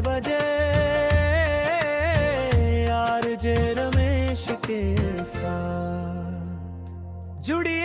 बजे यार जे रमेश के साथ। जुड़िए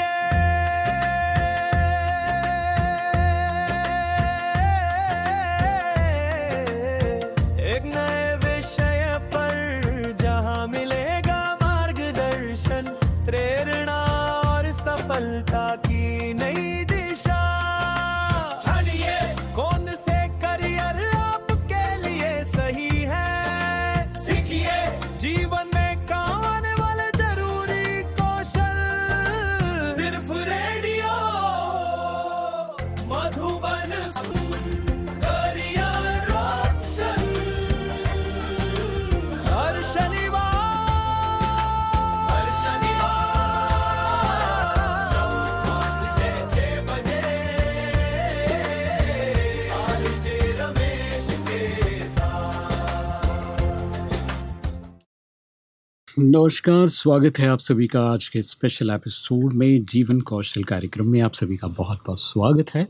नमस्कार, स्वागत है आप सभी का आज के स्पेशल एपिसोड में जीवन कौशल कार्यक्रम में आप सभी का बहुत बहुत स्वागत है।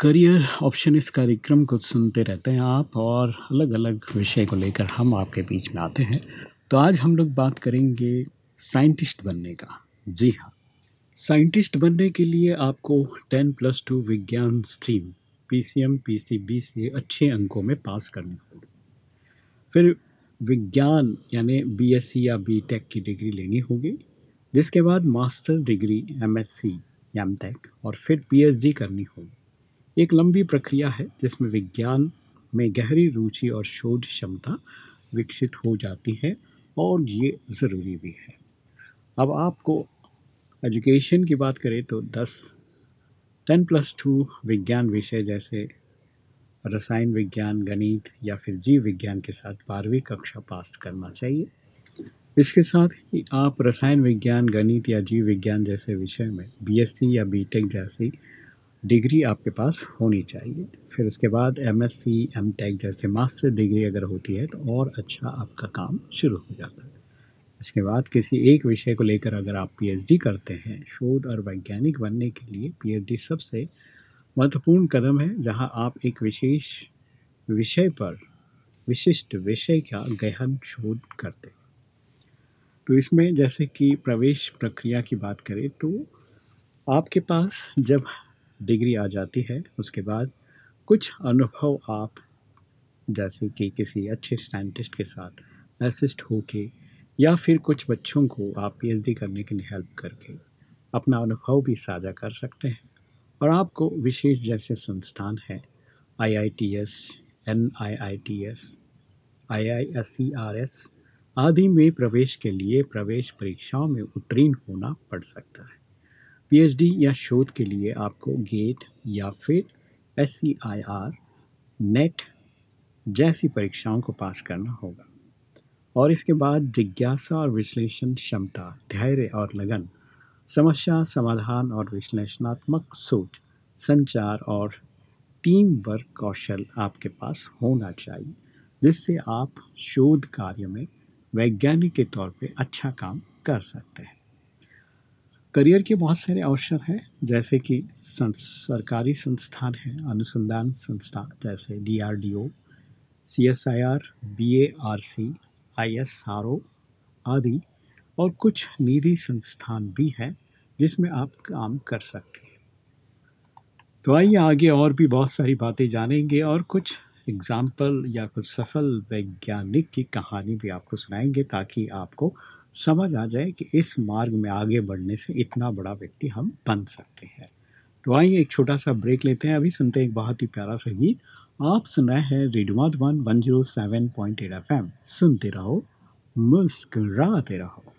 करियर ऑप्शन इस कार्यक्रम को सुनते रहते हैं आप और अलग अलग विषय को लेकर हम आपके बीच में आते हैं। तो आज हम लोग बात करेंगे साइंटिस्ट बनने का। जी हाँ साइंटिस्ट बनने के लिए आपको 10 प्लस टू विज्ञान stream P C M P C B से अच्छे अंकों में पास करनी होगी। फिर विज्ञान यानी बीएससी या बीटेक की डिग्री लेनी होगी, जिसके बाद मास्टर डिग्री एमएससी एमटेक और फिर पीएचडी करनी होगी। एक लंबी प्रक्रिया है, जिसमें विज्ञान में गहरी रुचि और शोध क्षमता विकसित हो जाती है और ये ज़रूरी भी है। अब आपको एजुकेशन की बात करें तो 10 टेन प्लस टू विज्ञान विषय जैसे रसायन विज्ञान, गणित या फिर जीव विज्ञान के साथ बारहवीं कक्षा पास करना चाहिए। इसके साथ ही आप रसायन विज्ञान, गणित या जीव विज्ञान जैसे विषय में बीएससी या बीटेक जैसी डिग्री आपके पास होनी चाहिए। फिर उसके बाद एमएससी एमटेक जैसे मास्टर डिग्री अगर होती है तो और अच्छा आपका काम शुरू हो जाता है। इसके बाद किसी एक विषय को लेकर अगर आप पीएचडी करते हैं, शोध और वैज्ञानिक बनने के लिए पीएचडी सबसे महत्वपूर्ण कदम है, जहाँ आप एक विशेष विषय पर, विशिष्ट विषय का गहन शोध करते हैं। तो इसमें जैसे कि प्रवेश प्रक्रिया की बात करें तो आपके पास जब डिग्री आ जाती है, उसके बाद कुछ अनुभव आप, जैसे कि किसी अच्छे साइंटिस्ट के साथ असिस्ट होके, या फिर कुछ बच्चों को आप पीएचडी करने के लिए हेल्प करके अपना अनुभव भी साझा कर सकते हैं। और आपको विशेष जैसे संस्थान हैं I I T S N I I T S I I S C R S आदि में प्रवेश के लिए प्रवेश परीक्षाओं में उत्तीर्ण होना पड़ सकता है। पीएचडी या शोध के लिए आपको गेट या फिर S C I R NET जैसी परीक्षाओं को पास करना होगा। और इसके बाद जिज्ञासा और विश्लेषण क्षमता, धैर्य और लगन समस्या समाधान और विश्लेषणात्मक सोच संचार और टीम वर्क कौशल आपके पास होना चाहिए जिससे आप शोध कार्य में वैज्ञानिक के तौर पे अच्छा काम कर सकते हैं। करियर के बहुत सारे अवसर हैं जैसे कि संस, सरकारी संस्थान हैं अनुसंधान संस्था जैसे D R D O C S I R B A R C I S R O आदि। और कुछ निधि संस्थान भी हैं जिसमें आप काम कर सकते हैं। तो आइए आगे और भी बहुत सारी बातें जानेंगे और कुछ एग्ज़ाम्पल या कुछ सफल वैज्ञानिक की कहानी भी आपको सुनाएँगे ताकि आपको समझ आ जाए कि इस मार्ग में आगे बढ़ने से इतना बड़ा व्यक्ति हम बन सकते हैं। तो आइए एक छोटा सा ब्रेक लेते हैं। अभी सुनते हैं एक बहुत ही प्यारा सा गीत। आप सुनाए हैं radio one one zero seven point eight F M. सुनते रहो, मुस्कुराते रहो।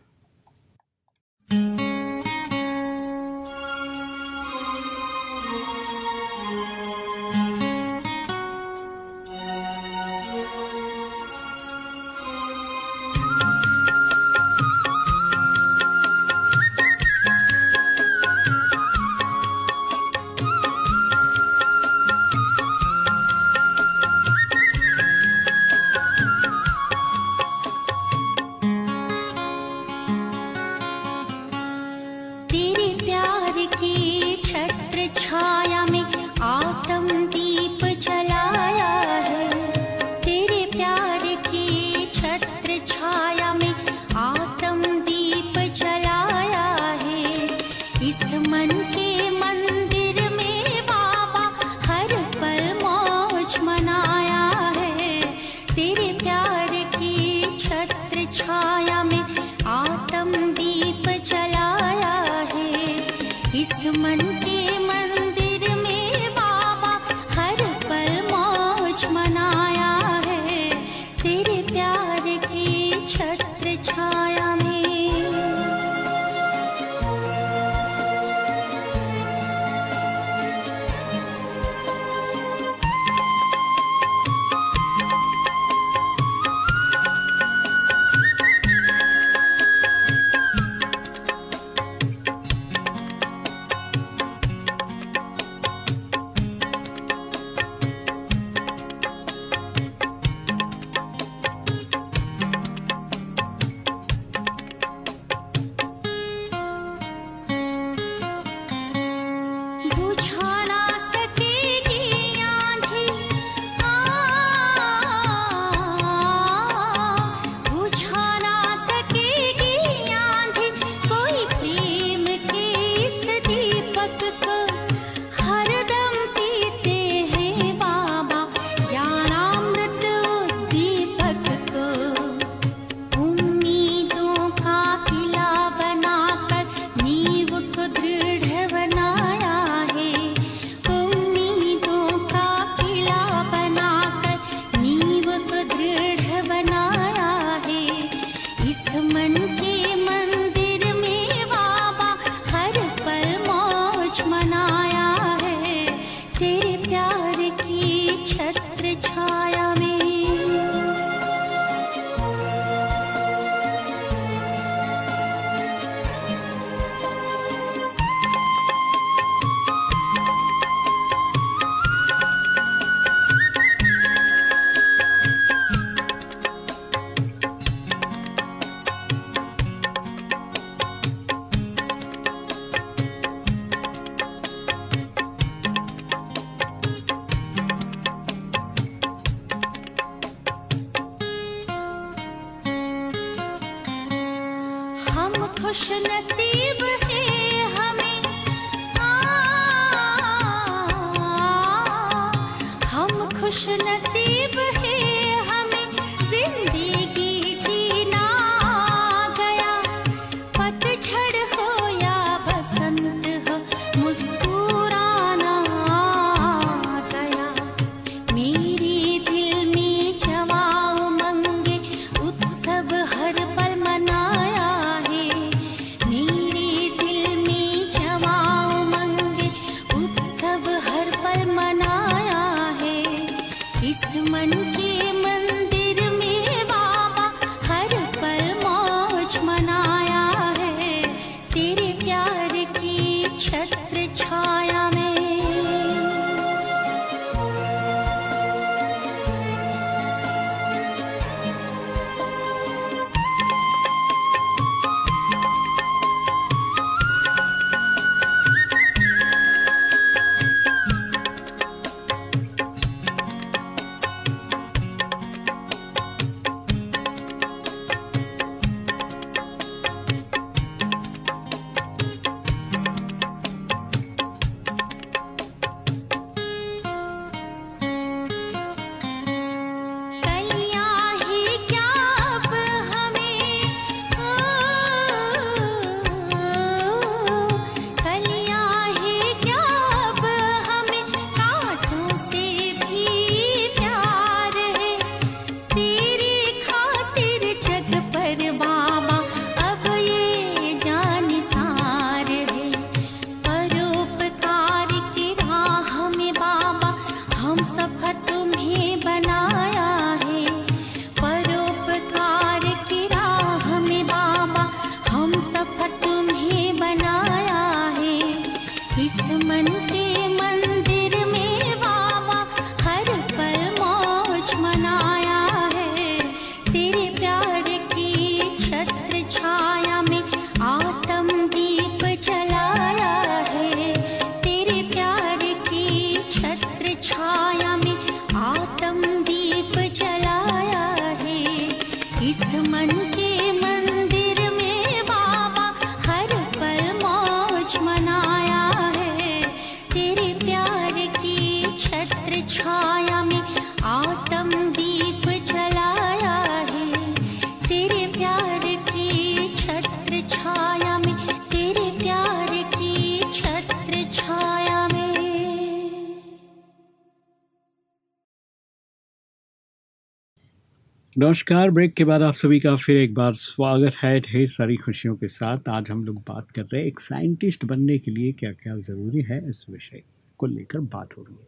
नमस्कार ब्रेक के बाद आप सभी का फिर एक बार स्वागत है ढेर सारी खुशियों के साथ। आज हम लोग बात कर रहे हैं एक साइंटिस्ट बनने के लिए क्या क्या ज़रूरी है इस विषय को लेकर बात हो रही है।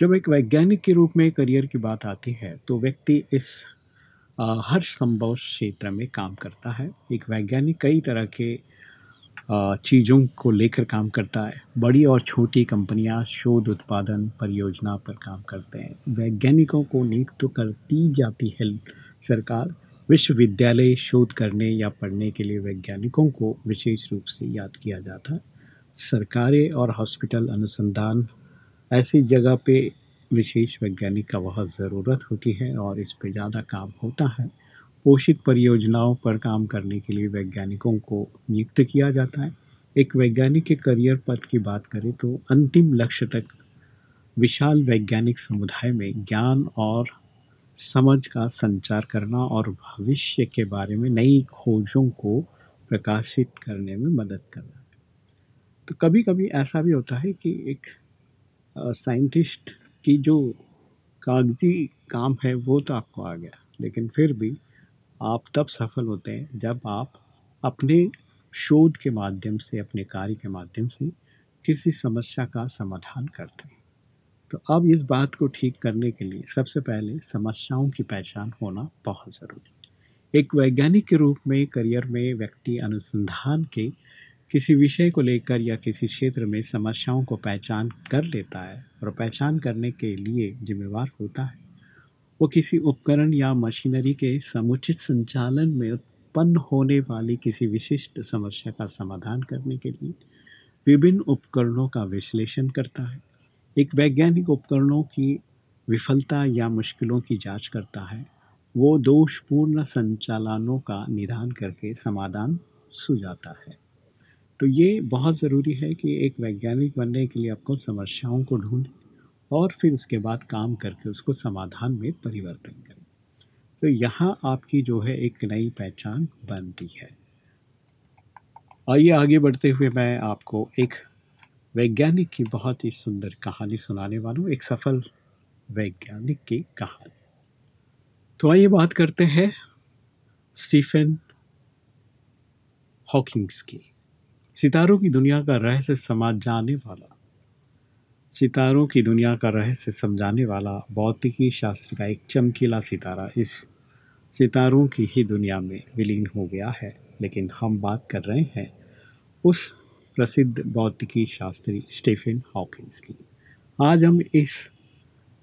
जब एक वैज्ञानिक के रूप में करियर की बात आती है तो व्यक्ति इस आ, हर संभव क्षेत्र में काम करता है। एक वैज्ञानिक कई तरह के चीज़ों को लेकर काम करता है। बड़ी और छोटी कंपनियाँ शोध, उत्पादन, परियोजना पर काम करते हैं। वैज्ञानिकों को नियुक्त तो करती जाती है सरकार। विश्वविद्यालय शोध करने या पढ़ने के लिए वैज्ञानिकों को विशेष रूप से याद किया जाता है। सरकारें और हॉस्पिटल अनुसंधान, ऐसी जगह पे विशेष वैज्ञानिक का बहुत ज़रूरत होती है और इस पे ज़्यादा काम होता है। पोषित परियोजनाओं पर काम करने के लिए वैज्ञानिकों को नियुक्त किया जाता है। एक वैज्ञानिक के करियर पथ की बात करें तो अंतिम लक्ष्य तक विशाल वैज्ञानिक समुदाय में ज्ञान और समझ का संचार करना और भविष्य के बारे में नई खोजों को प्रकाशित करने में मदद करना। तो कभी कभी ऐसा भी होता है कि एक साइंटिस्ट की जो कागज़ी काम है वो तो आपको आ गया, लेकिन फिर भी आप तब सफल होते हैं जब आप अपने शोध के माध्यम से, अपने कार्य के माध्यम से किसी समस्या का समाधान करते हैं। तो अब इस बात को ठीक करने के लिए सबसे पहले समस्याओं की पहचान होना बहुत ज़रूरी है। एक वैज्ञानिक के रूप में, करियर में, व्यक्ति अनुसंधान के किसी विषय को लेकर या किसी क्षेत्र में समस्याओं को पहचान कर लेता है और पहचान करने के लिए जिम्मेवार होता है। वो किसी उपकरण या मशीनरी के समुचित संचालन में उत्पन्न होने वाली किसी विशिष्ट समस्या का समाधान करने के लिए विभिन्न उपकरणों का विश्लेषण करता है। एक वैज्ञानिक उपकरणों की विफलता या मुश्किलों की जाँच करता है। वो दोषपूर्ण संचालनों का निदान करके समाधान सुझाता है। तो ये बहुत ज़रूरी है कि एक वैज्ञानिक बनने के लिए आपको समस्याओं को ढूंढें और फिर उसके बाद काम करके उसको समाधान में परिवर्तन करें। तो यहाँ आपकी जो है एक नई पहचान बनती है। आइए आगे बढ़ते हुए मैं आपको एक वैज्ञानिक की बहुत ही सुंदर कहानी सुनाने वाला हूँ, एक सफल वैज्ञानिक की कहानी। तो आइए बात करते हैं स्टीफन हॉकिंग्स की। सितारों की दुनिया का रहस्य समाज जाने वाला। सितारों की दुनिया का रहस्य समझाने वाला भौतिकी शास्त्र का एक चमकीला सितारा इस सितारों की ही दुनिया में विलीन हो गया है। लेकिन हम बात कर रहे हैं उस प्रसिद्ध भौतिकी शास्त्री स्टीफन हॉकिंस की। आज हम इस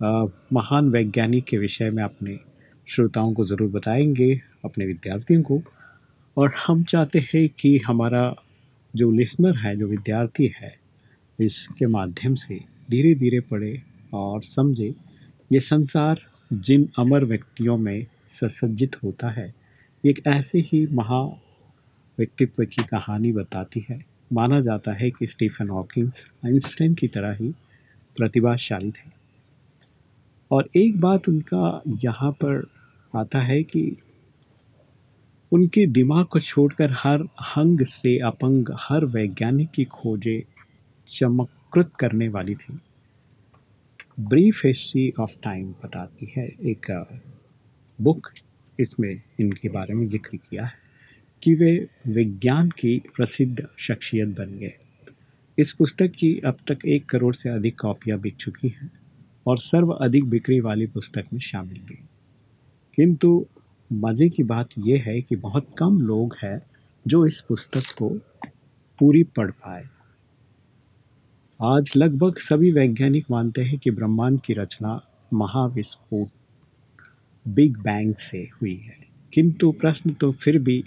आ, महान वैज्ञानिक के विषय में अपने श्रोताओं को ज़रूर बताएँगे अपने विद्यार्थियों को। और हम चाहते हैं कि हमारा जो लिसनर है जो विद्यार्थी है इसके माध्यम से धीरे धीरे पढ़े और समझे, ये संसार जिन अमर व्यक्तियों में ससज्जित होता है, एक ऐसे ही महा व्यक्तित्व की कहानी बताती है। माना जाता है कि स्टीफन हॉकिंस आइंस्टाइन की तरह ही प्रतिभाशाली थे। और एक बात उनका यहाँ पर आता है कि उनके दिमाग को छोड़कर हर हंग से अपंग हर वैज्ञानिक की खोजें चमकृत करने वाली थी। ब्रीफ हिस्ट्री ऑफ़ टाइम बताती है एक बुक इसमें इनके बारे में ज़िक्र किया है कि वे विज्ञान की प्रसिद्ध शख्सियत बन गए। इस पुस्तक की अब तक एक करोड़ से अधिक कॉपियाँ बिक चुकी हैं और सर्व अधिक बिक्री वाली पुस्तक में शामिल भी। किंतु मज़े की बात यह है कि बहुत कम लोग हैं जो इस पुस्तक को पूरी पढ़ पाए। आज लगभग सभी वैज्ञानिक मानते हैं कि ब्रह्मांड की रचना महाविस्फोट बिग बैंग से हुई है। किंतु प्रश्न तो फिर भी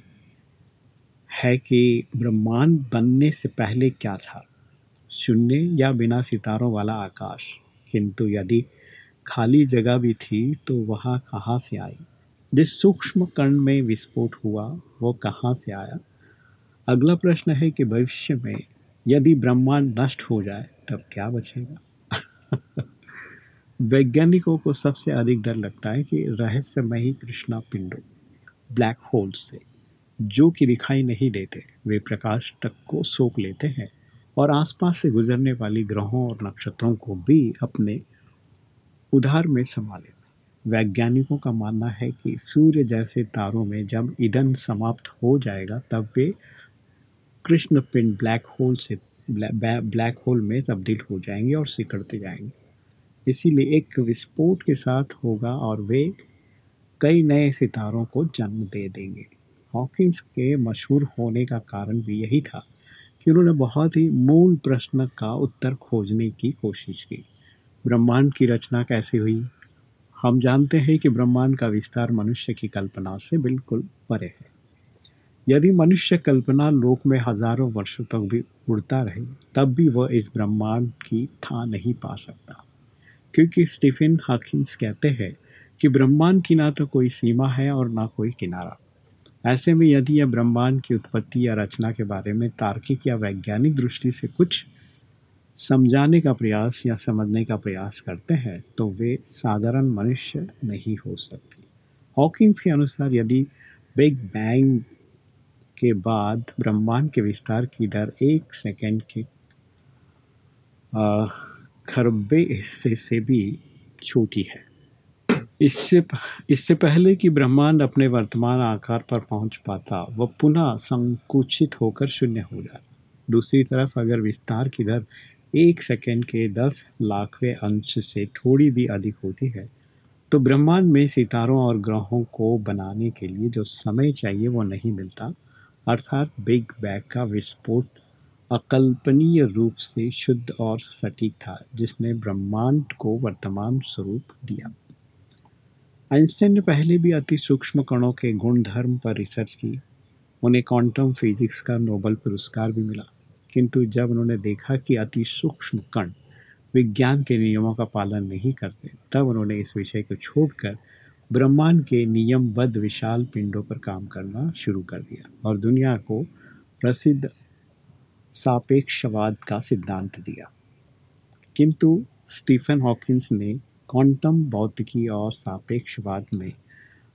है कि ब्रह्मांड बनने से पहले क्या था? शून्य या बिना सितारों वाला आकाश। किंतु यदि खाली जगह भी थी तो वहाँ कहाँ से आई? जिस सूक्ष्म कण में विस्फोट हुआ, वो कहाँ से आया? अगला प्रश्न है कि भविष्य में यदि ब्रह्मांड नष्ट हो जाए, तब क्या बचेगा? वैज्ञानिकों को सबसे अधिक डर लगता है कि रहस्यमयी कृष्णा पिंडों, ब्लैक होल से, जो कि दिखाई नहीं देते, वे प्रकाश तक को सोख लेते हैं और आसपास से गुजरने वाली ग्रहों और नक्षत्रों को भी अपने उधार में संभाले। वैज्ञानिकों का मानना है कि सूर्य जैसे तारों में जब ईंधन समाप्त हो जाएगा, तब वे कृष्ण पिंड ब्लैक होल से ब्लैक, ब्लैक होल में तब्दील हो जाएँगे और सिकड़ते जाएँगे। इसीलिए एक विस्फोट के साथ होगा और वे कई नए सितारों को जन्म दे देंगे। हॉकिंस के मशहूर होने का कारण भी यही था कि उन्होंने बहुत ही मूल प्रश्न का उत्तर खोजने की कोशिश की। ब्रह्मांड की रचना कैसे हुई? हम जानते हैं कि ब्रह्मांड का विस्तार मनुष्य की कल्पना से बिल्कुल परे है। यदि मनुष्य कल्पना लोक में हज़ारों वर्षों तक भी उड़ता रहे, तब भी वह इस ब्रह्मांड की था नहीं पा सकता। क्योंकि स्टीफन हॉकिंस कहते हैं कि ब्रह्मांड की ना तो कोई सीमा है और ना कोई किनारा। ऐसे में यदि यह ब्रह्मांड की उत्पत्ति या रचना के बारे में तार्किक या वैज्ञानिक दृष्टि से कुछ समझाने का प्रयास या समझने का प्रयास करते हैं तो वे साधारण मनुष्य नहीं हो सकते। हॉकिंस के अनुसार यदि बिग बैंग के बाद ब्रह्मांड के विस्तार की दर एक सेकंड के खरबे हिस्से से भी छोटी है। इससे इससे पहले कि ब्रह्मांड अपने वर्तमान आकार पर पहुँच पाता, वह पुनः संकुचित होकर शून्य हो जाता। दूसरी तरफ़ अगर विस्तार की दर एक सेकेंड के दस लाखवें अंश से थोड़ी भी अधिक होती है तो ब्रह्मांड में सितारों और ग्रहों को बनाने के लिए जो समय चाहिए वो नहीं मिलता। अर्थात बिग बैग का विस्फोट अकल्पनीय रूप से शुद्ध और सटीक था, जिसने ब्रह्मांड को वर्तमान स्वरूप दिया। आइंस्टाइन ने पहले भी अति सूक्ष्म कणों के गुणधर्म पर रिसर्च की। उन्हें क्वांटम फिजिक्स का नोबल पुरस्कार भी मिला। किंतु जब उन्होंने देखा कि अति सूक्ष्म कण विज्ञान के नियमों का पालन नहीं करते, तब उन्होंने इस विषय को छोड़कर ब्रह्मांड के नियमबद्ध विशाल पिंडों पर काम करना शुरू कर दिया और दुनिया को प्रसिद्ध सापेक्षवाद का सिद्धांत दिया। किंतु स्टीफन हॉकिंस ने क्वांटम भौतिकी और सापेक्षवाद में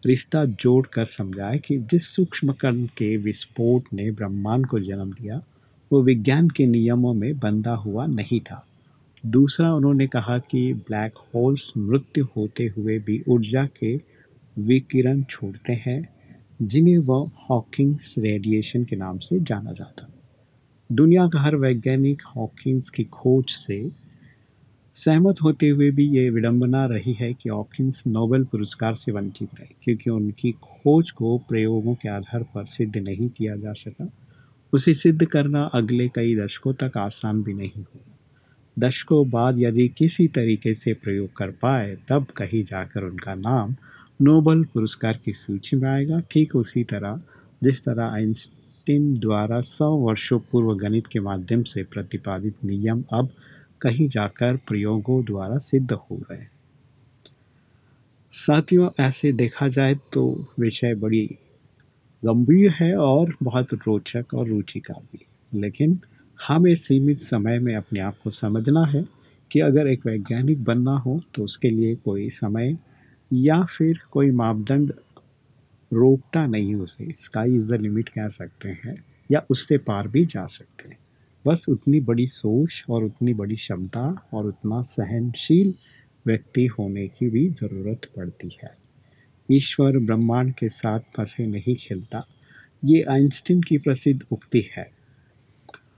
रिश्ता जोड़कर समझाया कि जिस सूक्ष्म कण के विस्फोट ने ब्रह्मांड को जन्म दिया, वो विज्ञान के नियमों में बंधा हुआ नहीं था। दूसरा उन्होंने कहा कि ब्लैक होल्स मृत्यु होते हुए भी ऊर्जा के विकिरण छोड़ते हैं, जिन्हें वह हॉकिंग्स रेडिएशन के नाम से जाना जाता। दुनिया का हर वैज्ञानिक हॉकिंग्स की खोज से सहमत होते हुए भी ये विडंबना रही है कि हॉकिंस नोबेल पुरस्कार से वंचित रहे, क्योंकि उनकी खोज को प्रयोगों के आधार पर सिद्ध नहीं किया जा सका। उसे सिद्ध करना अगले कई दशकों तक आसान भी नहीं हुआ। दशकों बाद यदि किसी तरीके से प्रयोग कर पाए, तब कहीं जाकर उनका नाम नोबल पुरस्कार की सूची में आएगा। ठीक उसी तरह, जिस तरह आइंस्टीन द्वारा सौ वर्षों पूर्व गणित के माध्यम से प्रतिपादित नियम अब कहीं जाकर प्रयोगों द्वारा सिद्ध हो रहे साथियों, ऐसे देखा जाए तो विषय बड़ी गंभीर है और बहुत रोचक और रुचिकर भी। लेकिन हमें सीमित समय में अपने आप को समझना है कि अगर एक वैज्ञानिक बनना हो तो उसके लिए कोई समय या फिर कोई मापदंड रोकता नहीं उसे। स्काई इज़ द लिमिट कह सकते हैं या उससे पार भी जा सकते हैं। बस उतनी बड़ी सोच और उतनी बड़ी क्षमता और उतना सहनशील व्यक्ति होने की भी ज़रूरत पड़ती है। ईश्वर ब्रह्मांड के साथ फंसे नहीं खेलता। ये आइंस्टीन की प्रसिद्ध उक्ति है।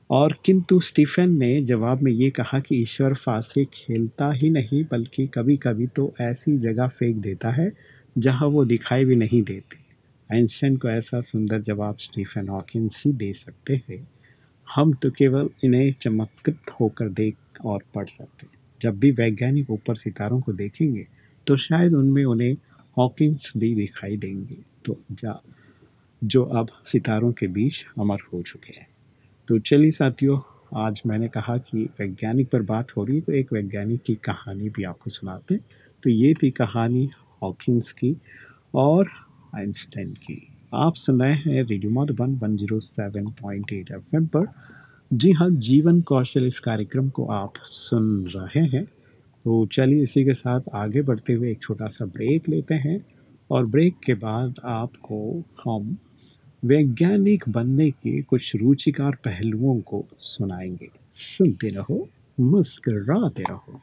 और किंतु स्टीफन ने जवाब में ये कहा कि ईश्वर फांसे खेलता ही नहीं, बल्कि कभी कभी तो ऐसी जगह फेंक देता है, जहाँ वो दिखाई भी नहीं देती। आइंस्टाइन को ऐसा सुंदर जवाब स्टीफन हॉकिंस ही दे सकते हैं। हम तो केवल इन्हें चमत्कृत होकर देख और पढ़ सकते हैं। जब भी वैज्ञानिक ऊपर सितारों को देखेंगे तो शायद उनमें उन्हें हॉकिंस भी दिखाई देंगे। तो जा, जो अब सितारों के बीच अमर हो चुके हैं। तो चलिए साथियों, आज मैंने कहा कि वैज्ञानिक पर बात हो रही है तो एक वैज्ञानिक की कहानी भी आपको सुनाते हैं। तो ये थी कहानी हॉकिंस की और आइंस्टाइन की। आप सुन रहे हैं radio Madhuban one zero seven point eight F M पर। जी हाँ जीवन कौशल इस कार्यक्रम को आप सुन रहे हैं। तो चलिए इसी के साथ आगे बढ़ते हुए एक छोटा सा ब्रेक लेते हैं और ब्रेक के बाद आपको हम वैज्ञानिक बनने के कुछ रुचिकार पहलुओं को सुनाएँगे। सुनते रहो मुस्कराते रहो।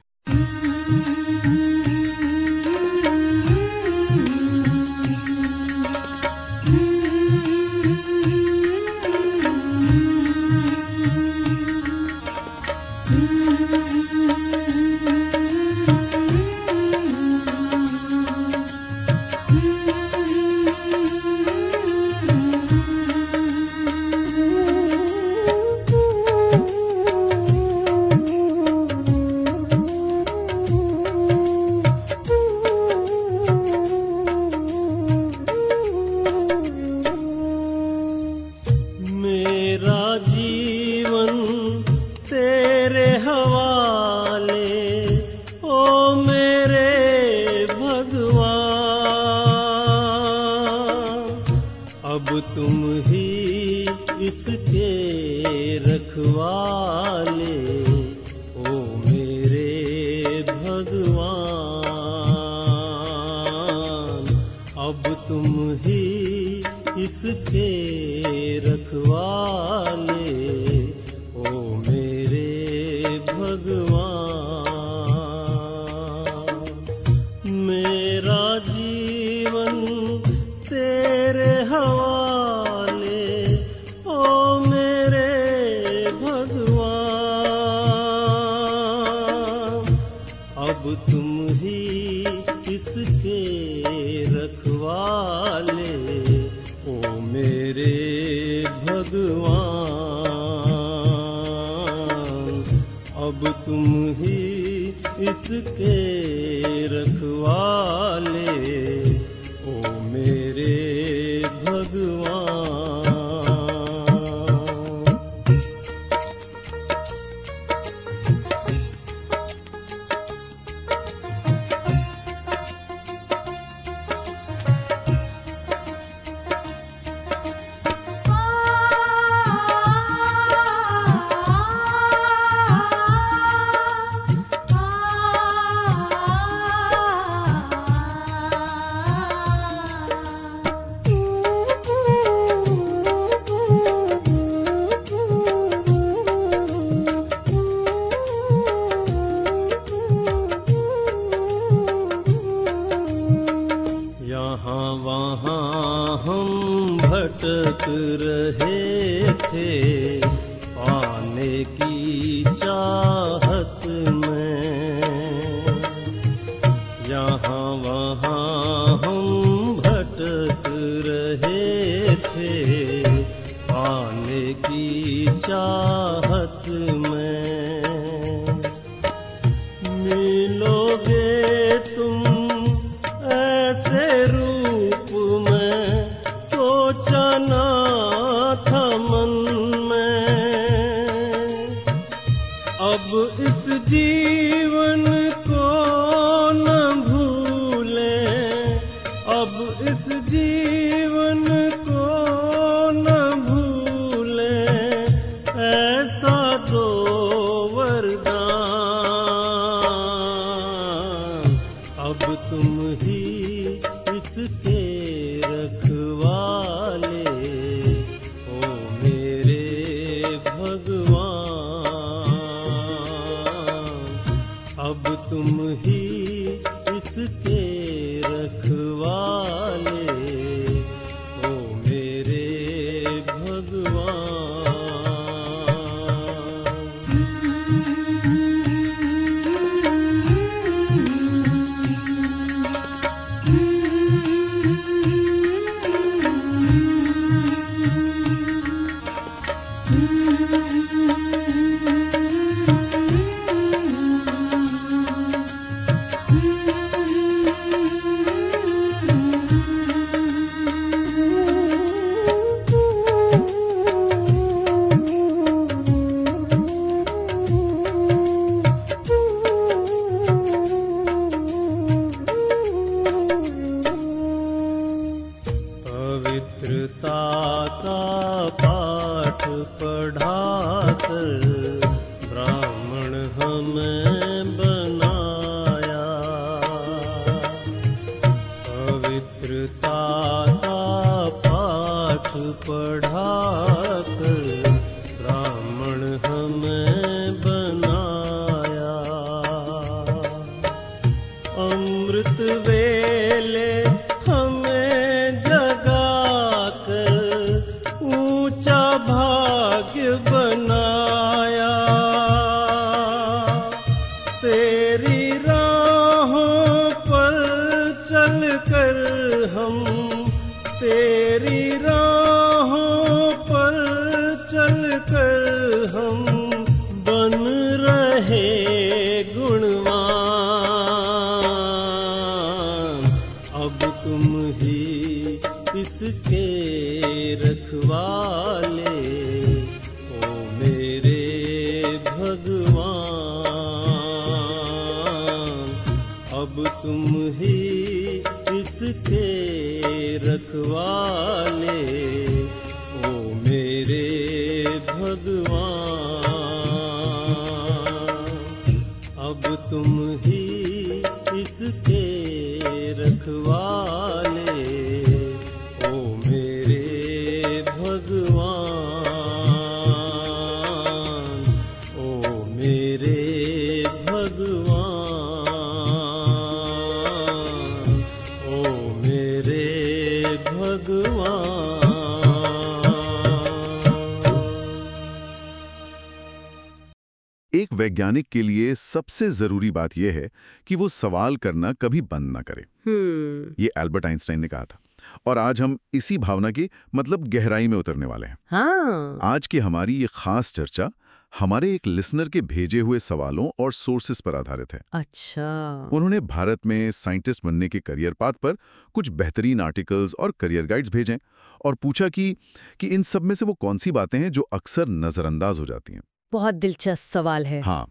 एक वैज्ञानिक के लिए सबसे ज़रूरी बात यह है कि वो सवाल करना कभी बंद ना करे। हम्म। ये एल्बर्ट आइंस्टाइन ने कहा था। और आज हम इसी भावना की मतलब गहराई में उतरने वाले हैं। हाँ। आज की हमारी ये खास चर्चा हमारे एक लिसनर के भेजे हुए सवालों और सोर्सेस पर आधारित है। अच्छा। उन्होंने भारत में साइंटिस्ट बनने के करियर पाथ पर कुछ बेहतरीन आर्टिकल्स और करियर गाइड्स भेजे और पूछा कि कि इन सब में से वो कौन सी बातें हैं जो अक्सर नजरअंदाज हो जाती हैं। बहुत दिलचस्प सवाल है। हाँ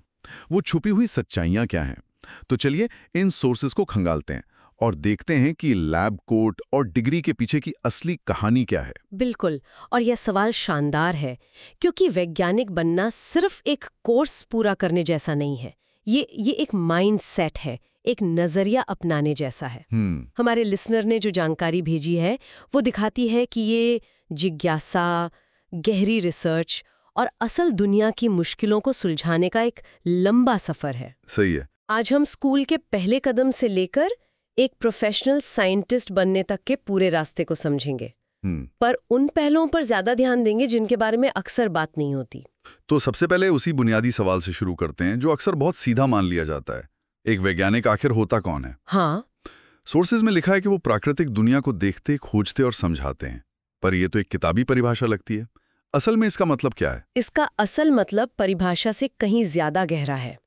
वो छुपी हुई सच्चाइयाँ क्या हैं? तो चलिए इन सोर्सेस को खंगालते हैं और देखते हैं कि लैब कोट और डिग्री के पीछे की असली कहानी क्या है। बिल्कुल और यह सवाल शानदार है क्योंकि वैज्ञानिक बनना सिर्फ़ एक कोर्स पूरा करने जैसा नहीं है। ये ये एक माइंड सेट है एक नज़रिया अपनाने जैसा है। हम्म। हमारे लिसनर ने जो जानकारी भेजी है वो दिखाती है कि ये जिज्ञासा गहरी रिसर्च और असल दुनिया की मुश्किलों को सुलझाने का एक लंबा सफ़र है। सही है। आज हम स्कूल के पहले कदम से लेकर एक प्रोफेशनल साइंटिस्ट बनने तक के पूरे रास्ते को समझेंगे। हम्म। पर उन पहलुओं पर ज़्यादा ध्यान देंगे जिनके बारे में अक्सर बात नहीं होती। तो सबसे पहले उसी बुनियादी सवाल से शुरू करते हैं जो अक्सर बहुत सीधा मान लिया जाता है। एक वैज्ञानिक आखिर होता कौन है? हाँ। सोर्सेज में लिखा है कि वो प्राकृतिक दुनिया को देखते खोजते और समझाते हैं। पर ये तो एक किताबी परिभाषा लगती है। असल में इसका मतलब क्या है? इसका असल मतलब परिभाषा से कहीं ज़्यादा गहरा है।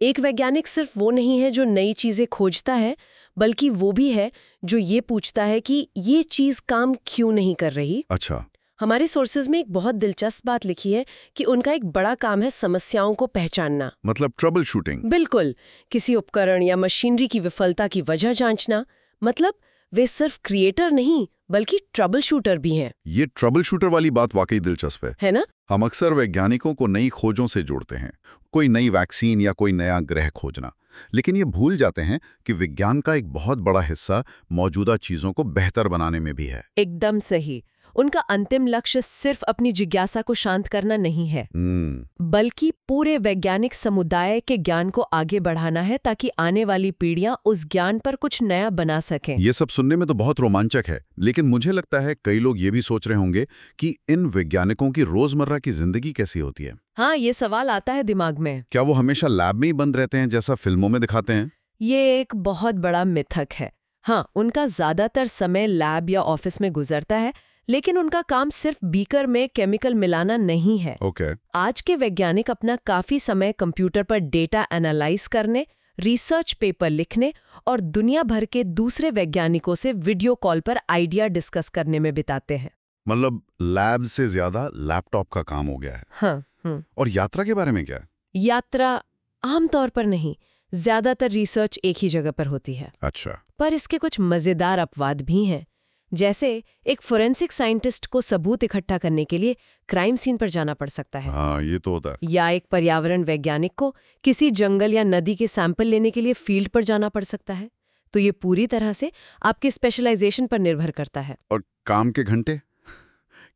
एक वैज्ञानिक सिर्फ़ वो नहीं है जो नई चीज़ें खोजता है बल्कि वो भी है जो ये पूछता है कि ये चीज़ काम क्यों नहीं कर रही। अच्छा। हमारे सोर्सेज में एक बहुत दिलचस्प बात लिखी है कि उनका एक बड़ा काम है समस्याओं को पहचानना। मतलब ट्रबल शूटिंग बिल्कुल। किसी उपकरण या मशीनरी की विफलता की वजह जांचना। मतलब वे सिर्फ़ क्रिएटर नहीं बल्कि ट्रबल शूटर भी हैं। ये ट्रबल शूटर वाली बात वाकई दिलचस्प है। है ना? हम अक्सर वैज्ञानिकों को नई खोजों से जोड़ते हैं कोई नई वैक्सीन या कोई नया ग्रह खोजना। लेकिन ये भूल जाते हैं कि विज्ञान का एक बहुत बड़ा हिस्सा मौजूदा चीज़ों को बेहतर बनाने में भी है। एकदम सही। उनका अंतिम लक्ष्य सिर्फ़ अपनी जिज्ञासा को शांत करना नहीं है। हम्म। बल्कि पूरे वैज्ञानिक समुदाय के ज्ञान को आगे बढ़ाना है ताकि आने वाली पीढ़ियाँ उस ज्ञान पर कुछ नया बना सकें। ये सब सुनने में तो बहुत रोमांचक है लेकिन मुझे लगता है कई लोग ये भी सोच रहे होंगे कि इन वैज्ञानिकों की रोज़मर्रा की ज़िंदगी कैसी होती है। हाँ ये सवाल आता है दिमाग में। क्या वो हमेशा लैब में ही बंद रहते हैं जैसा फ़िल्मों में दिखाते हैं? ये एक बहुत बड़ा मिथक है। हाँ उनका ज़्यादातर समय लैब या ऑफ़िस में गुजरता है लेकिन उनका काम सिर्फ़ बीकर में केमिकल मिलाना नहीं है। ओके। आज के वैज्ञानिक अपना काफ़ी समय कंप्यूटर पर डेटा एनालाइज करने रिसर्च पेपर लिखने और दुनिया भर के दूसरे वैज्ञानिकों से वीडियो कॉल पर आइडिया डिस्कस करने में बिताते हैं। मतलब लैब से ज़्यादा लैपटॉप का काम हो गया है। हाँ हम्म। और यात्रा के बारे में क्या यात्रा आमतौर पर नहीं ज़्यादातर रिसर्च एक ही जगह पर होती है। अच्छा। पर इसके कुछ मज़ेदार अपवाद भी हैं। जैसे एक फोरेंसिक साइंटिस्ट को सबूत इकट्ठा करने के लिए क्राइम सीन पर जाना पड़ सकता है। हाँ ये तो होता है। या एक पर्यावरण वैज्ञानिक को किसी जंगल या नदी के सैंपल लेने के लिए फ़ील्ड पर जाना पड़ सकता है। तो ये पूरी तरह से आपके स्पेशलाइजेशन पर निर्भर करता है। और काम के घंटे?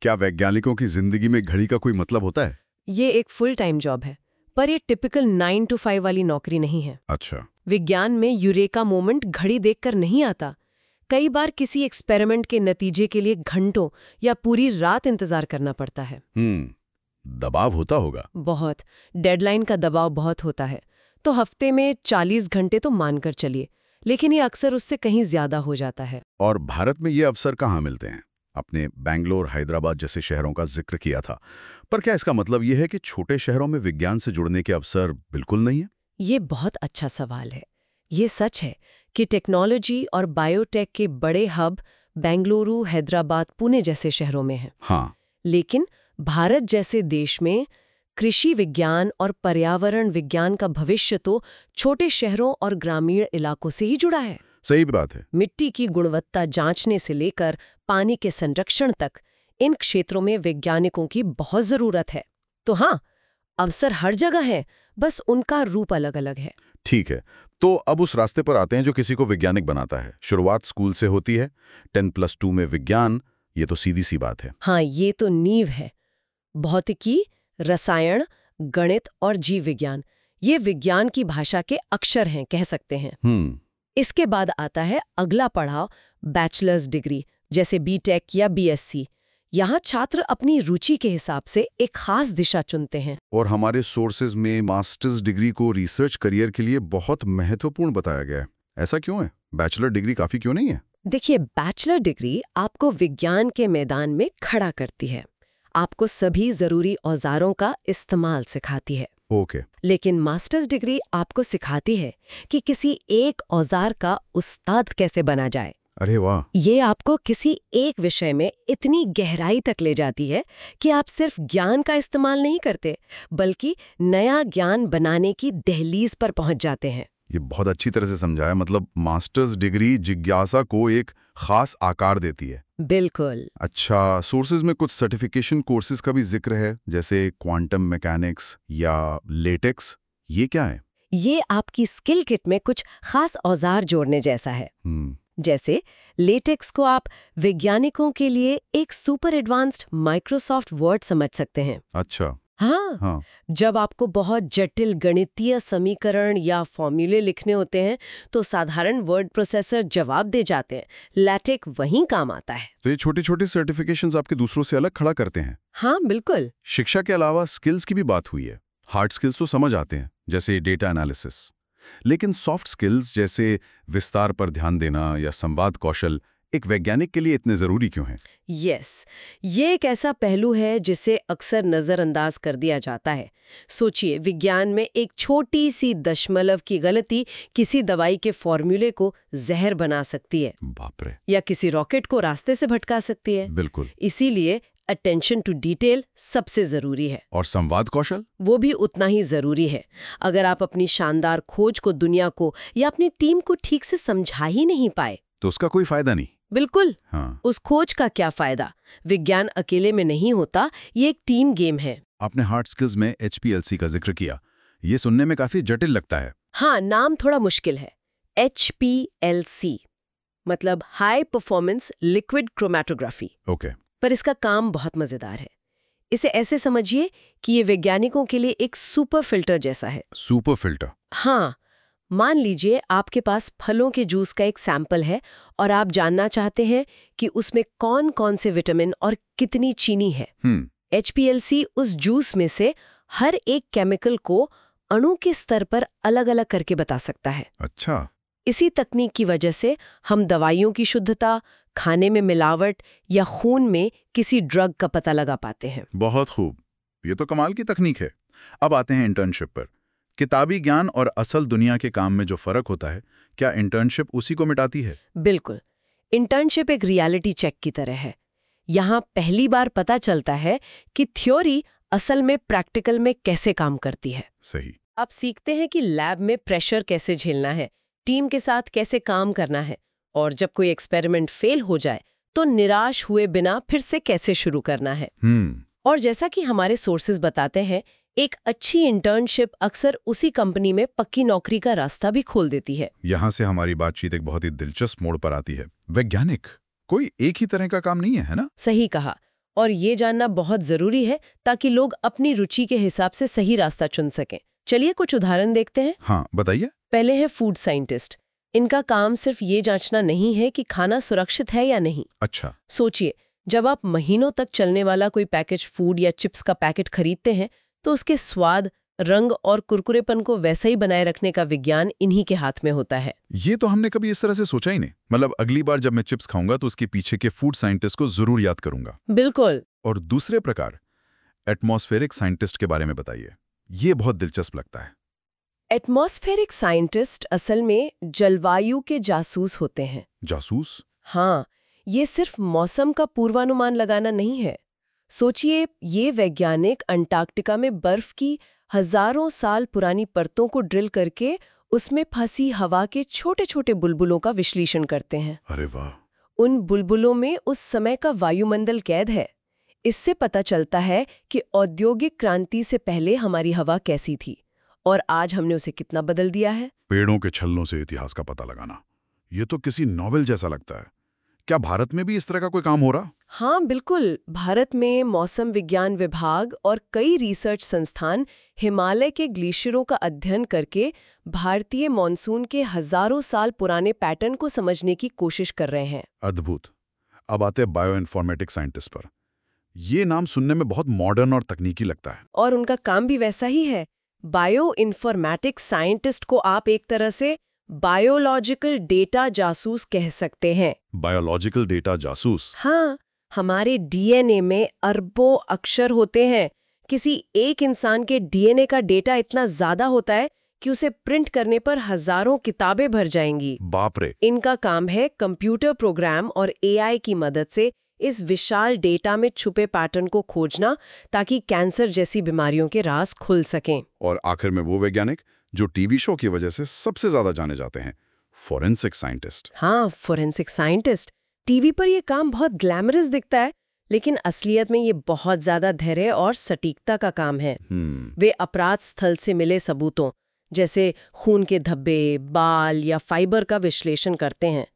क्या वैज्ञानिकों की ज़िंदगी में घड़ी का कोई मतलब होता है? ये एक फुल टाइम जॉब है पर ये टिपिकल नाइन टू फाइव वाली नौकरी नहीं है। अच्छा। विज्ञान में यूरेका मोमेंट घड़ी देखकर नहीं आता। कई बार किसी एक्सपेरिमेंट के नतीजे के लिए घंटों या पूरी रात इंतज़ार करना पड़ता है। हम्म दबाव होता होगा। बहुत। डेडलाइन का दबाव बहुत होता है। तो हफ़्ते में 40 घंटे तो मानकर चलिए लेकिन ये अक्सर उससे कहीं ज़्यादा हो जाता है। और भारत में ये अवसर कहाँ मिलते हैं? आपने बैंगलोर हैदराबाद जैसे शहरों का ज़िक्र किया था। पर क्या इसका मतलब यह है कि छोटे शहरों में विज्ञान से जुड़ने के अवसर बिल्कुल नहीं है? ये बहुत अच्छा सवाल है। ये सच है कि टेक्नोलॉजी और बायोटेक के बड़े हब बेंगलुरु हैदराबाद पुणे जैसे शहरों में हैं। हाँ। लेकिन भारत जैसे देश में कृषि विज्ञान और पर्यावरण विज्ञान का भविष्य तो छोटे शहरों और ग्रामीण इलाकों से ही जुड़ा है। सही बात है। मिट्टी की गुणवत्ता जांचने से लेकर पानी के संरक्षण तक इन क्षेत्रों में वैज्ञानिकों की बहुत ज़रूरत है। तो हाँ अवसर हर जगह है बस उनका रूप अलग अलग है। ठीक है तो अब उस रास्ते पर आते हैं जो किसी को वैज्ञानिक बनाता है। शुरुआत स्कूल से होती है। टेन प्लस टू में विज्ञान ये तो सीधी सी बात है। हाँ ये तो नींव है। भौतिकी रसायन गणित और जीव विज्ञान ये विज्ञान की भाषा के अक्षर हैं कह सकते हैं। हम्म। इसके बाद आता है अगला पढ़ाव बैचलर्स डिग्री जैसे बीटेक या बीएससी यहाँ छात्र अपनी रुचि के हिसाब से एक खास दिशा चुनते हैं। और हमारे सोर्सेज में मास्टर्स डिग्री को रिसर्च करियर के लिए बहुत महत्वपूर्ण बताया गया है। ऐसा क्यों है? बैचलर डिग्री काफ़ी क्यों नहीं है? देखिए बैचलर डिग्री आपको विज्ञान के मैदान में खड़ा करती है। आपको सभी ज़रूरी औजारों का इस्तेमाल सिखाती है। ओके। okay. लेकिन मास्टर्स डिग्री आपको सिखाती है कि किसी एक औज़ार का उस्ताद कैसे बना जाए। अरे वाह। ये आपको किसी एक विषय में इतनी गहराई तक ले जाती है कि आप सिर्फ़ ज्ञान का इस्तेमाल नहीं करते बल्कि नया ज्ञान बनाने की दहलीज पर पहुँच जाते हैं। ये बहुत अच्छी तरह से समझाया मतलब मास्टर्स डिग्री जिज्ञासा को एक खास आकार देती है। बिल्कुल। अच्छा सोर्सेज में कुछ सर्टिफिकेशन कोर्सेज का भी ज़िक्र है जैसे क्वांटम मैकेनिक्स या लेटेक्स ये क्या है? ये आपकी स्किल किट में कुछ खास औज़ार जोड़ने जैसा है। हम्म। जैसे लेटेक्स को आप वैज्ञानिकों के लिए एक सुपर एडवांस्ड माइक्रोसॉफ्ट वर्ड समझ सकते हैं। अच्छा। हाँ। हाँ। जब आपको बहुत जटिल गणितीय समीकरण या फॉर्मूले लिखने होते हैं तो साधारण वर्ड प्रोसेसर जवाब दे जाते हैं। लैटेक वहीं काम आता है। तो ये छोटे छोटे सर्टिफिकेशंस आपके दूसरों से अलग खड़ा करते हैं। हाँ बिल्कुल। शिक्षा के अलावा स्किल्स की भी बात हुई है। हार्ड स्किल्स तो समझ आते हैं जैसे डेटा एनालिसिस लेकिन सॉफ्ट स्किल्स जैसे विस्तार पर ध्यान देना या संवाद कौशल एक वैज्ञानिक के लिए इतने ज़रूरी क्यों हैं? यस ये एक ऐसा पहलू है जिसे अक्सर नज़रअंदाज कर दिया जाता है। सोचिए विज्ञान में एक छोटी सी दशमलव की गलती किसी दवाई के फॉर्मूले को जहर बना सकती है बाप रे। या किसी रॉकेट को रास्ते से भटका सकती है। बिल्कुल। इसीलिए अटेंशन टू डिटेल सबसे ज़रूरी है। और संवाद कौशल? वो भी उतना ही ज़रूरी है। अगर आप अपनी शानदार खोज को दुनिया को या अपनी टीम को ठीक से समझा ही नहीं पाए। तो उसका कोई फ़ायदा नहीं। बिल्कुल। हाँ। उस खोज का क्या फ़ायदा? विज्ञान अकेले में नहीं होता ये एक टीम गेम है। आपने हार्ड स्किल्स में एचपीएलसी का ज़िक्र किया। ये सुनने में काफ़ी जटिल लगता है। हाँ नाम थोड़ा मुश्किल है। एचपीएलसी मतलब high performance liquid chromatography okay. पर इसका काम बहुत मज़ेदार है। इसे ऐसे समझिए कि ये वैज्ञानिकों के लिए एक सुपर फ़िल्टर जैसा है। Super filter? हाँ मान लीजिए आपके पास फलों के जूस का एक सैंपल है और आप जानना चाहते हैं कि उसमें कौन कौन से विटामिन और कितनी चीनी है। हम्म। एच उस जूस में से हर एक केमिकल को अणु के स्तर पर अलग अलग करके बता सकता है। अच्छा। इसी तकनीक की वजह से हम दवाइयों की शुद्धता खाने में मिलावट या खून में किसी ड्रग का पता लगा पाते हैं। बहुत खूब। ये तो कमाल की तकनीक है। अब आते हैं इंटर्नशिप पर। किताबी ज्ञान और असल दुनिया के काम में जो फ़र्क होता है क्या इंटर्नशिप उसी को मिटाती है? बिल्कुल। इंटर्नशिप एक रियलिटी चेक की तरह है। यहाँ पहली बार पता चलता है कि थ्योरी असल में प्रैक्टिकल में कैसे काम करती है। सही। आप सीखते हैं कि लैब में प्रेशर कैसे झेलना है टीम के साथ कैसे काम करना है और जब कोई एक्सपेरिमेंट फेल हो जाए तो निराश हुए बिना फिर से कैसे शुरू करना है? हम्म। और जैसा कि हमारे सोर्सेज बताते हैं एक अच्छी इंटर्नशिप अक्सर उसी कंपनी में पक्की नौकरी का रास्ता भी खोल देती है। यहाँ से हमारी बातचीत एक बहुत ही दिलचस्प मोड़ पर आती है। वैज्ञानिक कोई एक ही तरह का काम नहीं है है ना? सही कहा। और ये जानना बहुत ज़रूरी है ताकि लोग अपनी रुचि के हिसाब से सही रास्ता चुन सकें। चलिए कुछ उदाहरण देखते हैं। हाँ बताइए। पहले है फ़ूड साइंटिस्ट इनका काम सिर्फ़ ये जांचना नहीं है कि खाना सुरक्षित है या नहीं। अच्छा। सोचिए जब आप महीनों तक चलने वाला कोई पैकेज फ़ूड या चिप्स का पैकेट खरीदते हैं तो उसके स्वाद रंग और कुरकुरेपन को वैसा ही बनाए रखने का विज्ञान इन्हीं के हाथ में होता है। ये तो हमने कभी इस तरह से सोचा ही नहीं। मतलब अगली बार जब मैं चिप्स खाऊँगा तो उसके पीछे के फ़ूड साइंटिस्ट को ज़रूर याद करूँगा। बिल्कुल। और दूसरे प्रकार एटमॉस्फेरिक साइंटिस्ट के बारे में बताइए। ये बहुत दिलचस्प लगता है। एटमॉस्फेरिक साइंटिस्ट असल में जलवायु के जासूस होते हैं। जासूस? हाँ ये सिर्फ़ मौसम का पूर्वानुमान लगाना नहीं है। सोचिए ये वैज्ञानिक अंटार्कटिका में बर्फ़ की हज़ारों साल पुरानी परतों को ड्रिल करके उसमें फंसी हवा के छोटे छोटे बुलबुलों का विश्लेषण करते हैं। अरे वाह। उन बुलबुलों में उस समय का वायुमंडल कैद है। इससे पता चलता है कि औद्योगिक क्रांति से पहले हमारी हवा कैसी थी। और आज हमने उसे कितना बदल दिया है? पेड़ों के छल्लों से इतिहास का पता लगाना। ये तो किसी नॉवेल जैसा लगता है। क्या भारत में भी इस तरह का कोई काम हो रहा? हाँ बिल्कुल। भारत में मौसम विज्ञान विभाग और कई रिसर्च संस्थान हिमालय के ग्लेशियरों का अध्ययन करके भारतीय मानसून के हज़ारों साल पुराने पैटर्न को समझने की कोशिश कर रहे हैं। अद्भुत। अब आते हैं बायो इन्फॉर्मेटिक साइंटिस्ट पर। ये नाम सुनने में बहुत मॉडर्न और तकनीकी लगता है। और उनका काम भी वैसा ही है। बायो इन्फॉर्मेटिक्स साइंटिस्ट को आप एक तरह से बायोलॉजिकल डेटा जासूस कह सकते हैं। बायोलॉजिकल डेटा जासूस? हाँ हमारे डीएनए में अरबों अक्षर होते हैं। किसी एक इंसान के डीएनए का डेटा इतना ज़्यादा होता है कि उसे प्रिंट करने पर हज़ारों किताबें भर जाएँगी। बाप रे। इनका काम है कंप्यूटर प्रोग्राम और एआई की मदद से इस विशाल डेटा में छुपे पैटर्न को खोजना ताकि कैंसर जैसी बीमारियों के रास खुल सकें। और आखिर में वो वैज्ञानिक जो टीवी शो की वजह से सबसे ज़्यादा जाने जाते हैं फॉरेंसिक साइंटिस्ट। हाँ फोरेंसिक साइंटिस्ट। टीवी पर यह काम बहुत ग्लैमरस दिखता है लेकिन असलियत में ये बहुत ज़्यादा धैर्य और सटीकता का काम है। हम्म। वे अपराध स्थल से मिले सबूतों जैसे खून के धब्बे बाल या फाइबर का विश्लेषण करते हैं।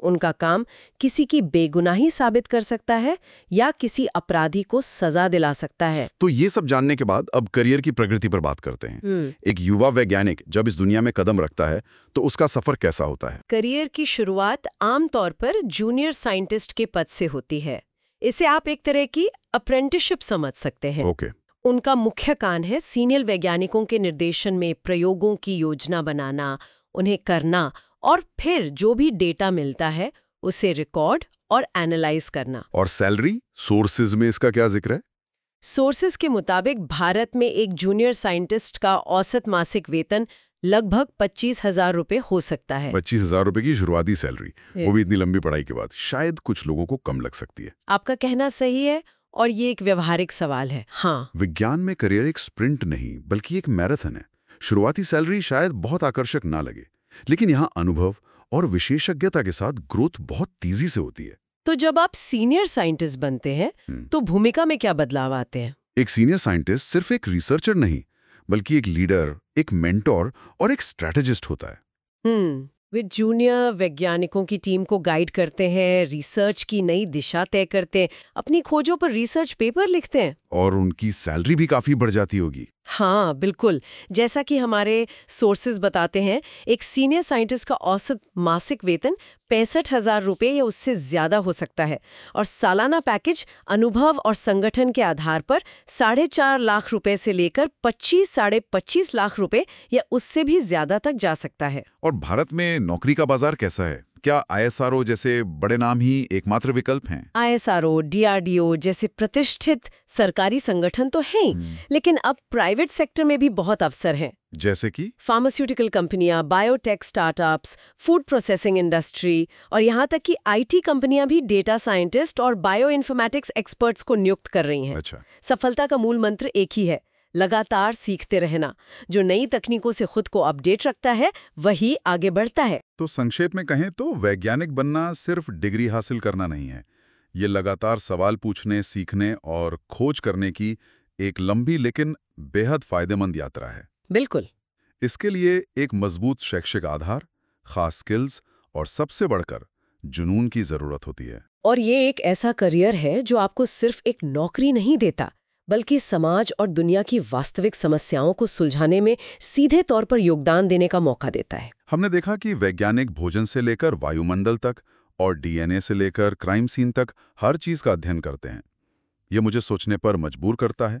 उनका काम किसी की बेगुनाही साबित कर सकता है या किसी अपराधी को सजा दिला सकता है। तो ये सब जानने के बाद अब करियर की प्रगति पर बात करते हैं। एक युवा वैज्ञानिक जब इस दुनिया में कदम रखता है तो उसका सफ़र कैसा होता है? करियर की शुरुआत आमतौर पर जूनियर साइंटिस्ट के पद से होती है। इसे आप एक तरह की अप्रेंटिसशिप समझ सकते हैं। ओके। उनका मुख्य काम है सीनियर वैज्ञानिकों के निर्देशन में प्रयोगों की योजना बनाना उन्हें करना और फिर जो भी डेटा मिलता है उसे रिकॉर्ड और एनालाइज करना। और सैलरी सोर्सेज में इसका क्या ज़िक्र है? सोर्सेज के मुताबिक भारत में एक जूनियर साइंटिस्ट का औसत मासिक वेतन लगभग पच्चीस हज़ार रुपये हो सकता है। पच्चीस हज़ार रुपए की शुरुआती सैलरी वो भी इतनी लंबी पढ़ाई के बाद। शायद कुछ लोगों को कम लग सकती है। आपका कहना सही है और ये एक व्यवहारिक सवाल है। हाँ। विज्ञान में करियर एक स्प्रिंट नहीं बल्कि एक मैराथन है। शुरुआती सैलरी शायद बहुत आकर्षक ना लगे। लेकिन यहाँ अनुभव और विशेषज्ञता के साथ ग्रोथ बहुत तेज़ी से होती है। तो जब आप सीनियर साइंटिस्ट बनते हैं हम्म। तो भूमिका में क्या बदलाव आते हैं? एक सीनियर साइंटिस्ट सिर्फ़ एक रिसर्चर नहीं बल्कि एक लीडर एक मेंटोर और एक स्ट्रेटेजिस्ट होता है। हम्म वे जूनियर वैज्ञानिकों की टीम को गाइड करते हैं रिसर्च की नई दिशा तय करते हैं अपनी खोजों पर रिसर्च पेपर लिखते हैं। और उनकी सैलरी भी काफ़ी बढ़ जाती होगी। हाँ बिल्कुल। जैसा कि हमारे सोर्सेज बताते हैं एक सीनियर साइंटिस्ट का औसत मासिक वेतन पैंसठ हज़ार रुपये या उससे ज़्यादा हो सकता है और सालाना पैकेज अनुभव और संगठन के आधार पर साढ़े चार लाख रुपए से लेकर पच्चीस साढ़े पच्चीस लाख रुपए या उससे भी ज़्यादा तक जा सकता है। और भारत में नौकरी का बाज़ार कैसा है? क्या आईएसआरओ जैसे बड़े नाम ही एकमात्र विकल्प हैं? आईएसआरओ डीआरडीओ जैसे प्रतिष्ठित सरकारी संगठन तो हैं लेकिन अब प्राइवेट सेक्टर में भी बहुत अवसर हैं। जैसे कि? फार्मास्यूटिकल कंपनियाँ biotech startups food processing industry और यहाँ तक कि आईटी कंपनियाँ भी डेटा साइंटिस्ट और बायो एक्सपर्ट्स को नियुक्त कर रही हैं। अच्छा। सफलता का मूल मंत्र एक ही है लगातार सीखते रहना। जो नई तकनीकों से खुद को अपडेट रखता है वही आगे बढ़ता है। तो संक्षेप में कहें तो वैज्ञानिक बनना सिर्फ़ डिग्री हासिल करना नहीं है। ये लगातार सवाल पूछने सीखने और खोज करने की एक लंबी लेकिन बेहद फ़ायदेमंद यात्रा है। बिल्कुल। इसके लिए एक मज़बूत शैक्षिक आधार खास स्किल्स और सबसे बढ़कर जुनून की ज़रूरत होती है। और ये एक ऐसा करियर है जो आपको सिर्फ़ एक नौकरी नहीं देता बल्कि समाज और दुनिया की वास्तविक समस्याओं को सुलझाने में सीधे तौर पर योगदान देने का मौका देता है। हमने देखा कि वैज्ञानिक भोजन से लेकर वायुमंडल तक और डीएनए से लेकर क्राइम सीन तक हर चीज़ का अध्ययन करते हैं। ये मुझे सोचने पर मजबूर करता है।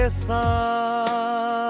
के साथ।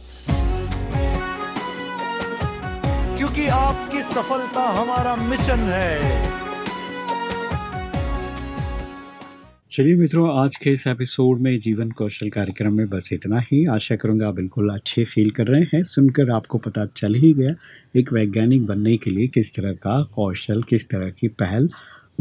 क्योंकि आपकी सफलता हमारा मिशन है। चलिए मित्रों, आज के इस एपिसोड में जीवन कौशल कार्यक्रम में बस इतना ही। आशा करूँगा बिल्कुल अच्छे फील कर रहे हैं। सुनकर आपको पता चल ही गया एक वैज्ञानिक बनने के लिए किस तरह का कौशल, किस तरह की पहल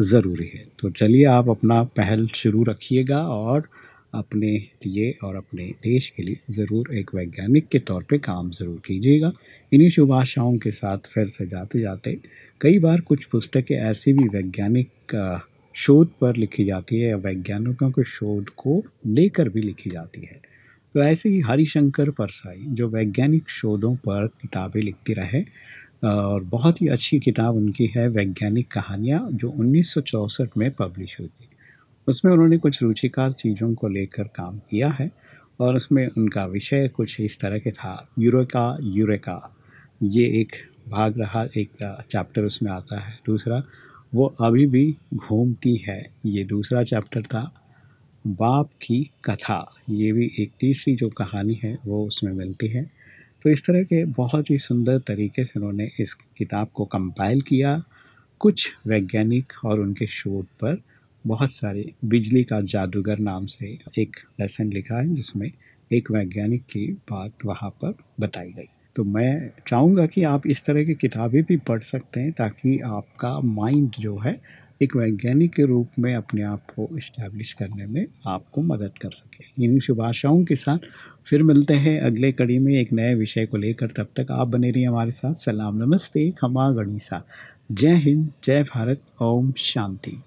ज़रूरी है। तो चलिए आप अपना पहल शुरू रखिएगा और अपने लिए और अपने देश के लिए ज़रूर एक वैज्ञानिक के तौर पे काम ज़रूर कीजिएगा। इन्हीं शुभ आशाओं के साथ फिर से जाते जाते कई बार कुछ पुस्तकें ऐसी भी वैज्ञानिक शोध पर लिखी जाती है या वैज्ञानिकों के शोध को लेकर भी लिखी जाती है। तो ऐसे ही हरिशंकर परसाई जो वैज्ञानिक शोधों पर किताबें लिखती रहे और बहुत ही अच्छी किताब उनकी है, वैज्ञानिक कहानियाँ, जो 1964 में पब्लिश हुई थी। उसमें उन्होंने कुछ रुचिकार चीज़ों को लेकर काम किया है और उसमें उनका विषय कुछ इस तरह के था, यूरेका यूरेका। ये एक भाग रहा, एक चैप्टर उसमें आता है। दूसरा, वो अभी भी घूमती है। ये दूसरा चैप्टर था, बाप की कथा। ये भी एक तीसरी जो कहानी है, वो उसमें मिलती है। तो इस तरह के बहुत ही सुंदर तरीके से उन्होंने इस किताब को कंपाइल किया। कुछ वैज्ञानिक और उनके शोध पर बहुत सारे, बिजली का जादूगर नाम से एक लेसन लिखा है, जिसमें एक वैज्ञानिक की बात वहाँ पर बताई गई। तो मैं चाहूँगा कि आप इस तरह की किताबें भी पढ़ सकते हैं ताकि आपका माइंड जो है एक वैज्ञानिक के रूप में अपने आप को इस्टेब्लिश करने में आपको मदद कर सके। इन्हीं शुभ आशाओं के साथ फिर मिलते हैं अगले कड़ी में एक नए विषय को लेकर। तब तक आप बने रहिए हमारे साथ। सलाम, नमस्ते, खमा गणिसा। जय हिंद, जय भारत, ओम शांति।